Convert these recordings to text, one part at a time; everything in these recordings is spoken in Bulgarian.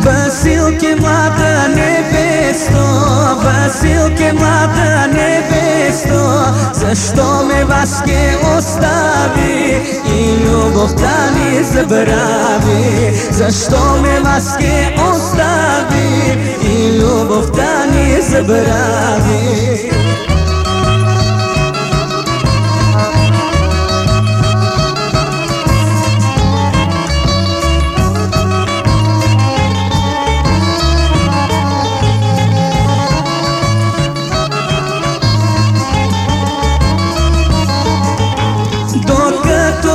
Βασίλ και μάται, ναι, παιδί, μάται, ναι, παιδί. Σα στώμε βασικέ. života mi zabravi Zašto me maske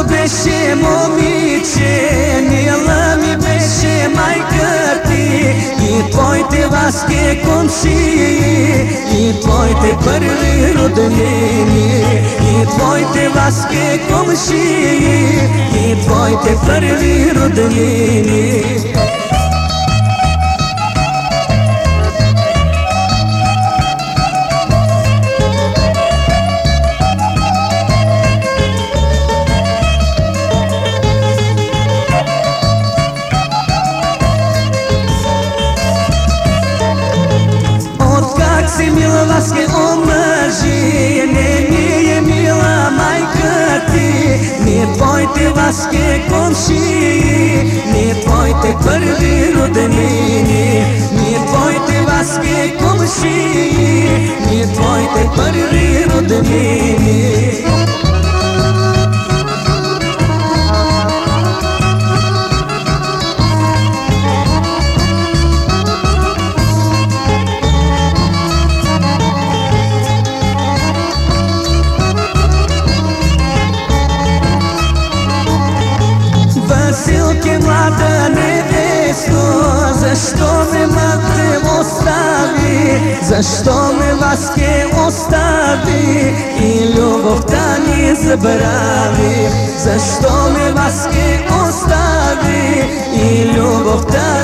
беше момиче, мила ми беше майка ти и твоите васки конци, и твоите първи роднини, и твоите васки комши, и твоите първи роднини. tvoj te vaske komši, nije tvoj te tvrdi. Млада невесто, защо ме мате остави? Защо ме Васке остави и любовта ни забрави? Защо ме Васке остави и любовта?